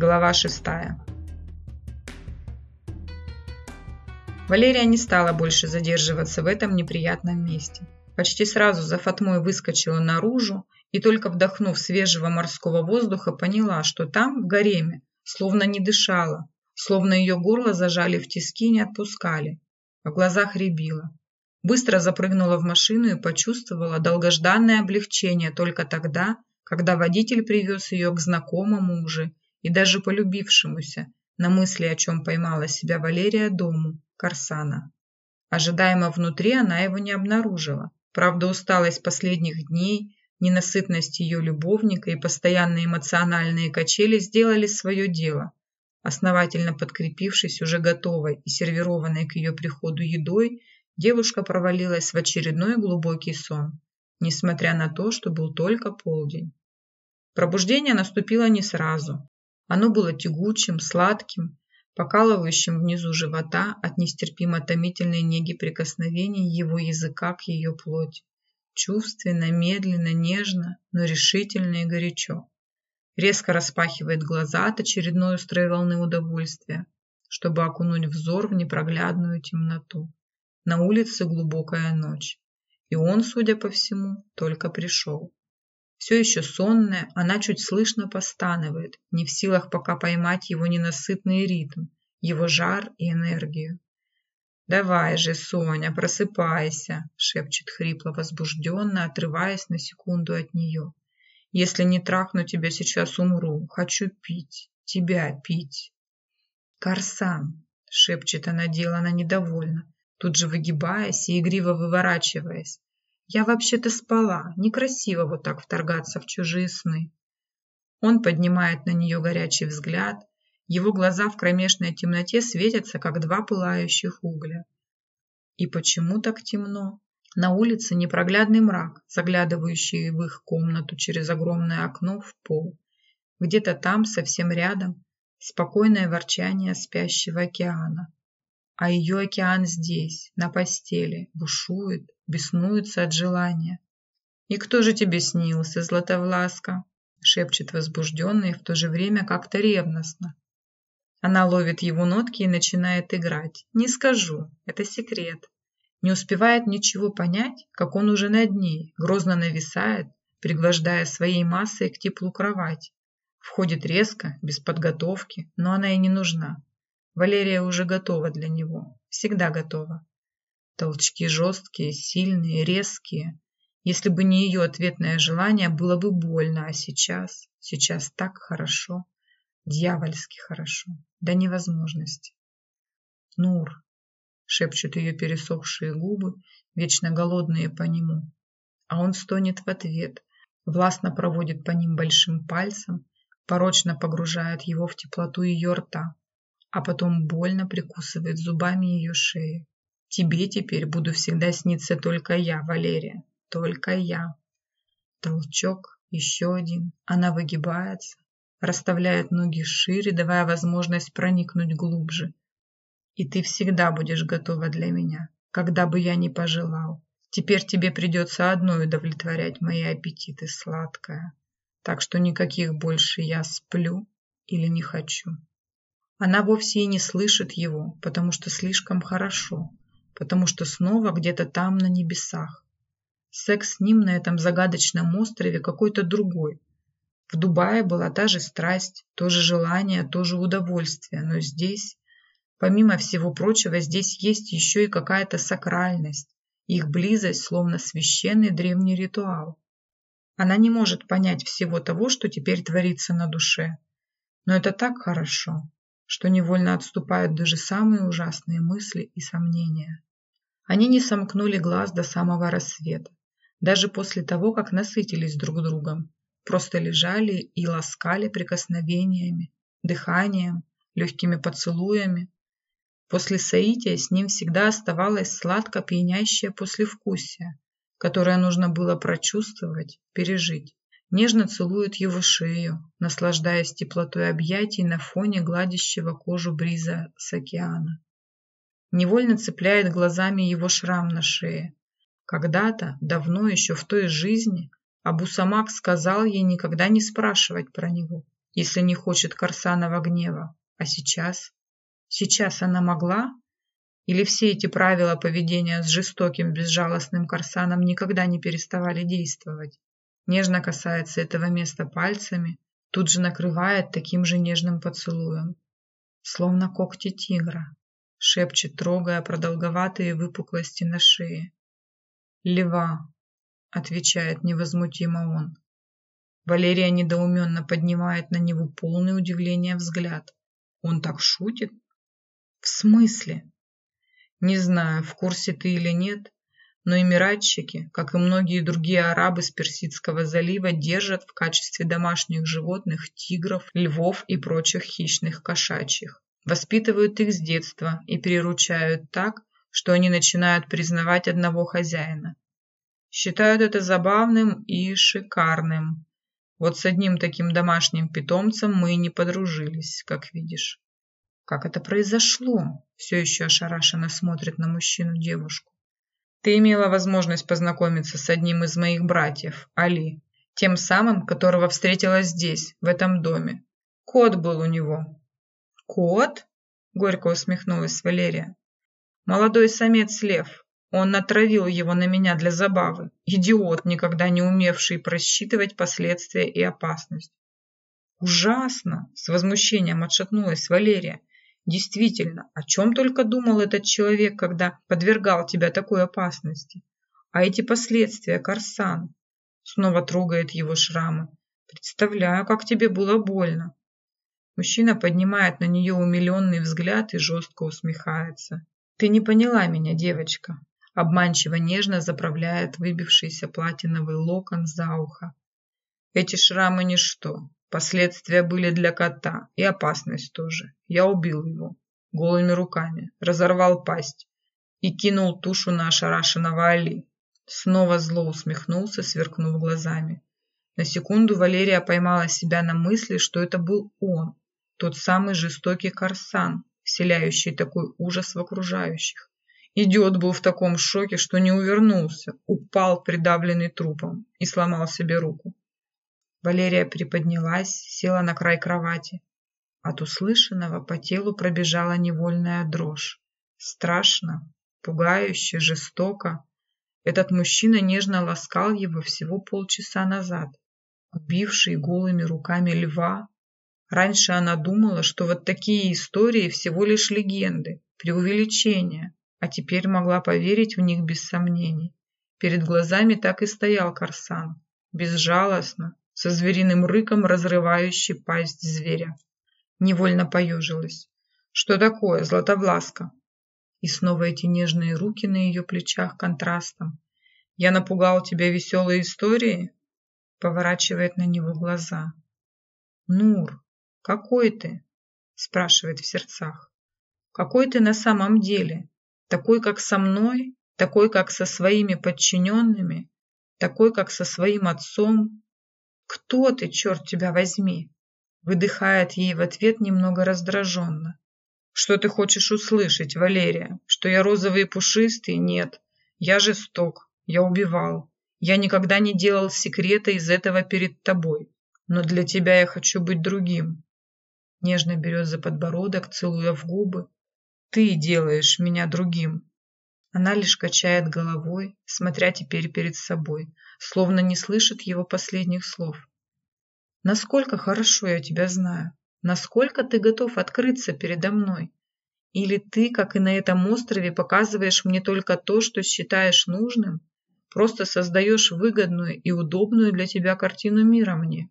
Глава шестая. Валерия не стала больше задерживаться в этом неприятном месте. Почти сразу за Фатмой выскочила наружу и только вдохнув свежего морского воздуха, поняла, что там, в гареме, словно не дышала, словно ее горло зажали в тиски и не отпускали. В глазах рябило. Быстро запрыгнула в машину и почувствовала долгожданное облегчение только тогда, когда водитель привез ее к знакомому уже и даже полюбившемуся, на мысли о чем поймала себя Валерия дому, Корсана. Ожидаемо внутри она его не обнаружила. Правда, усталость последних дней, ненасытность ее любовника и постоянные эмоциональные качели сделали свое дело. Основательно подкрепившись уже готовой и сервированной к ее приходу едой, девушка провалилась в очередной глубокий сон, несмотря на то, что был только полдень. Пробуждение наступило не сразу. Оно было тягучим, сладким, покалывающим внизу живота от нестерпимо томительной неги прикосновений его языка к ее плоти. Чувственно, медленно, нежно, но решительно и горячо. Резко распахивает глаза от очередной острой волны удовольствия, чтобы окунуть взор в непроглядную темноту. На улице глубокая ночь, и он, судя по всему, только пришел. Все еще сонная, она чуть слышно постанывает, не в силах пока поймать его ненасытный ритм, его жар и энергию. «Давай же, Соня, просыпайся!» – шепчет хрипло возбужденно, отрываясь на секунду от нее. «Если не трахну тебя, сейчас умру. Хочу пить. Тебя пить!» «Корсан!» – шепчет она делано недовольно тут же выгибаясь и игриво выворачиваясь. «Я вообще-то спала. Некрасиво вот так вторгаться в чужие сны». Он поднимает на нее горячий взгляд. Его глаза в кромешной темноте светятся, как два пылающих угля. И почему так темно? На улице непроглядный мрак, заглядывающий в их комнату через огромное окно в пол. Где-то там, совсем рядом, спокойное ворчание спящего океана а ее океан здесь, на постели, бушует, беснуется от желания. «И кто же тебе снился, Златовласка?» шепчет возбужденно и в то же время как-то ревностно. Она ловит его нотки и начинает играть. «Не скажу, это секрет». Не успевает ничего понять, как он уже над ней, грозно нависает, пригвождая своей массой к теплу кровать. Входит резко, без подготовки, но она и не нужна. Валерия уже готова для него, всегда готова. Толчки жесткие, сильные, резкие. Если бы не ее ответное желание, было бы больно, а сейчас, сейчас так хорошо, дьявольски хорошо, до невозможности. Нур, шепчут ее пересохшие губы, вечно голодные по нему. А он стонет в ответ, властно проводит по ним большим пальцем, порочно погружает его в теплоту ее рта а потом больно прикусывает зубами ее шею. Тебе теперь буду всегда сниться только я, Валерия, только я. Толчок, еще один. Она выгибается, расставляет ноги шире, давая возможность проникнуть глубже. И ты всегда будешь готова для меня, когда бы я ни пожелал. Теперь тебе придется одной удовлетворять мои аппетиты, сладкая. Так что никаких больше я сплю или не хочу. Она вовсе и не слышит его, потому что слишком хорошо, потому что снова где-то там на небесах. Секс с ним на этом загадочном острове какой-то другой. В Дубае была та же страсть, то же желание, то же удовольствие, но здесь, помимо всего прочего, здесь есть еще и какая-то сакральность, их близость словно священный древний ритуал. Она не может понять всего того, что теперь творится на душе. Но это так хорошо что невольно отступают даже самые ужасные мысли и сомнения. Они не сомкнули глаз до самого рассвета, даже после того, как насытились друг другом, просто лежали и ласкали прикосновениями, дыханием, легкими поцелуями. После соития с ним всегда оставалось сладко пьянящее послевкусие, которое нужно было прочувствовать, пережить нежно целует его шею, наслаждаясь теплотой объятий на фоне гладящего кожу бриза с океана. Невольно цепляет глазами его шрам на шее. Когда-то, давно еще в той жизни, Абу Самак сказал ей никогда не спрашивать про него. если не хочет Корсанова гнева. А сейчас? Сейчас она могла? Или все эти правила поведения с жестоким, безжалостным Корсаном никогда не переставали действовать? Нежно касается этого места пальцами, тут же накрывает таким же нежным поцелуем. Словно когти тигра, шепчет, трогая продолговатые выпуклости на шее. «Лева», — отвечает невозмутимо он. Валерия недоуменно поднимает на него полный удивления взгляд. Он так шутит? В смысле? Не знаю, в курсе ты или нет, но эмиратчики, как и многие другие арабы с Персидского залива, держат в качестве домашних животных тигров, львов и прочих хищных кошачьих. Воспитывают их с детства и переручают так, что они начинают признавать одного хозяина. Считают это забавным и шикарным. Вот с одним таким домашним питомцем мы и не подружились, как видишь. Как это произошло? Все еще ошарашенно смотрит на мужчину девушку. Ты имела возможность познакомиться с одним из моих братьев, Али, тем самым, которого встретила здесь, в этом доме. Кот был у него. Кот? Горько усмехнулась Валерия. Молодой самец лев. Он натравил его на меня для забавы. Идиот, никогда не умевший просчитывать последствия и опасность. Ужасно! С возмущением отшатнулась Валерия. Действительно, о чем только думал этот человек, когда подвергал тебя такой опасности? А эти последствия, Корсан? Снова трогает его шрамы. Представляю, как тебе было больно. Мужчина поднимает на нее умиленный взгляд и жестко усмехается. Ты не поняла меня, девочка. Обманчиво нежно заправляет выбившийся платиновый локон за ухо. Эти шрамы ничто. Последствия были для кота, и опасность тоже. Я убил его голыми руками, разорвал пасть и кинул тушу на ошарашенного Али. Снова зло усмехнулся, сверкнув глазами. На секунду Валерия поймала себя на мысли, что это был он, тот самый жестокий Корсан, вселяющий такой ужас в окружающих. Идиот был в таком шоке, что не увернулся, упал придавленный трупом и сломал себе руку. Валерия приподнялась, села на край кровати. От услышанного по телу пробежала невольная дрожь. Страшно, пугающе, жестоко. Этот мужчина нежно ласкал его всего полчаса назад. Убивший голыми руками льва. Раньше она думала, что вот такие истории всего лишь легенды, преувеличения, а теперь могла поверить в них без сомнений. Перед глазами так и стоял Корсан, безжалостно, со звериным рыком, разрывающий пасть зверя. Невольно поежилась. «Что такое, Златовласка?» И снова эти нежные руки на ее плечах контрастом. «Я напугал тебя веселой историей?» Поворачивает на него глаза. «Нур, какой ты?» Спрашивает в сердцах. «Какой ты на самом деле? Такой, как со мной? Такой, как со своими подчиненными? Такой, как со своим отцом? «Кто ты, черт тебя возьми?» Выдыхает ей в ответ немного раздраженно. «Что ты хочешь услышать, Валерия? Что я розовый и пушистый? Нет. Я жесток. Я убивал. Я никогда не делал секрета из этого перед тобой. Но для тебя я хочу быть другим». Нежно берет за подбородок, целуя в губы. «Ты делаешь меня другим». Она лишь качает головой, смотря теперь перед собой, словно не слышит его последних слов. «Насколько хорошо я тебя знаю? Насколько ты готов открыться передо мной? Или ты, как и на этом острове, показываешь мне только то, что считаешь нужным? Просто создаешь выгодную и удобную для тебя картину мира мне?»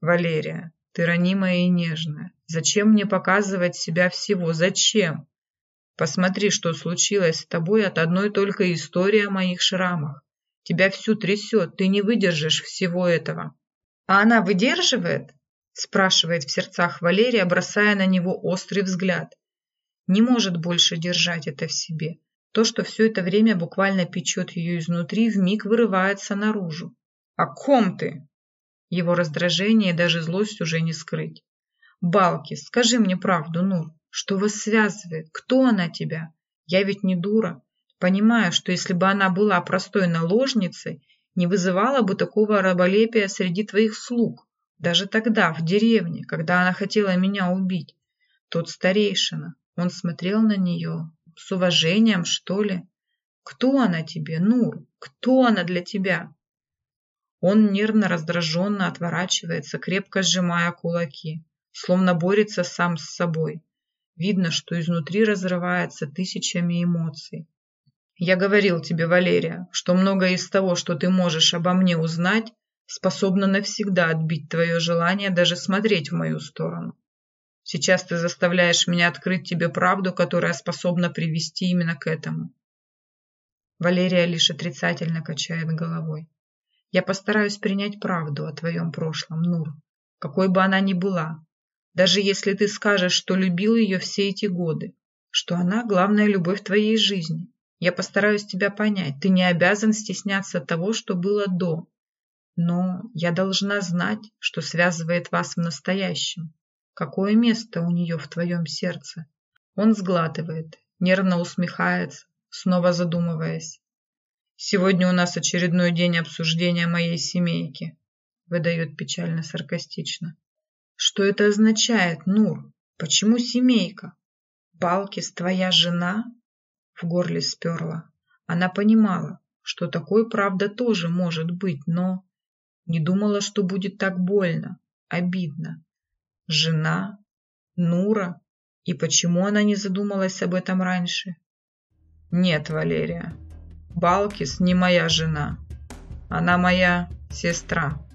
«Валерия, ты ранимая и нежная. Зачем мне показывать себя всего? Зачем? Посмотри, что случилось с тобой от одной только истории о моих шрамах. Тебя всю трясет, ты не выдержишь всего этого. А она выдерживает? Спрашивает в сердцах Валерия, бросая на него острый взгляд. Не может больше держать это в себе. То, что все это время буквально печет ее изнутри, вмиг вырывается наружу. «О ком ты?» Его раздражение и даже злость уже не скрыть. «Балки, скажи мне правду, Нур, что вас связывает? Кто она тебя? Я ведь не дура понимая, что если бы она была простой наложницей, не вызывала бы такого раболепия среди твоих слуг. Даже тогда, в деревне, когда она хотела меня убить. Тот старейшина, он смотрел на нее с уважением, что ли. Кто она тебе, Нур? Кто она для тебя? Он нервно раздраженно отворачивается, крепко сжимая кулаки, словно борется сам с собой. Видно, что изнутри разрывается тысячами эмоций. Я говорил тебе, Валерия, что многое из того, что ты можешь обо мне узнать, способно навсегда отбить твое желание даже смотреть в мою сторону. Сейчас ты заставляешь меня открыть тебе правду, которая способна привести именно к этому. Валерия лишь отрицательно качает головой. Я постараюсь принять правду о твоем прошлом, Нур, какой бы она ни была. Даже если ты скажешь, что любил ее все эти годы, что она главная любовь твоей жизни. Я постараюсь тебя понять. Ты не обязан стесняться того, что было до. Но я должна знать, что связывает вас в настоящем. Какое место у нее в твоем сердце? Он сглатывает, нервно усмехается, снова задумываясь. Сегодня у нас очередной день обсуждения моей семейки, выдает печально-саркастично. Что это означает, Нур? Почему семейка? Балкис твоя жена? В горле сперла. Она понимала, что такое правда тоже может быть, но не думала, что будет так больно, обидно. Жена? Нура? И почему она не задумалась об этом раньше? Нет, Валерия, Балкис не моя жена. Она моя сестра.